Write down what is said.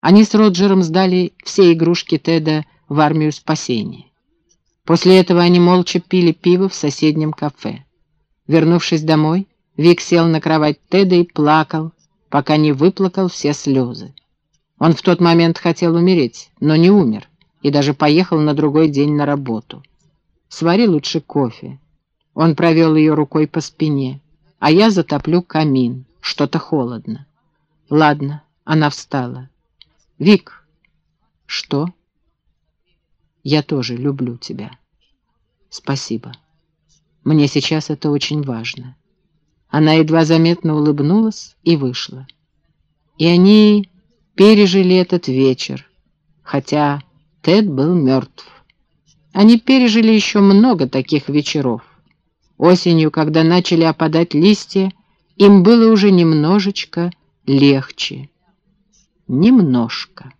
Они с Роджером сдали все игрушки Теда в армию спасения. После этого они молча пили пиво в соседнем кафе. Вернувшись домой, Вик сел на кровать Теда и плакал, пока не выплакал все слезы. Он в тот момент хотел умереть, но не умер, и даже поехал на другой день на работу. Свари лучше кофе. Он провел ее рукой по спине, а я затоплю камин, что-то холодно. Ладно, она встала. Вик, что? Я тоже люблю тебя. Спасибо. Мне сейчас это очень важно. Она едва заметно улыбнулась и вышла. И они пережили этот вечер, хотя Тед был мертв. Они пережили еще много таких вечеров. Осенью, когда начали опадать листья, им было уже немножечко легче немножко.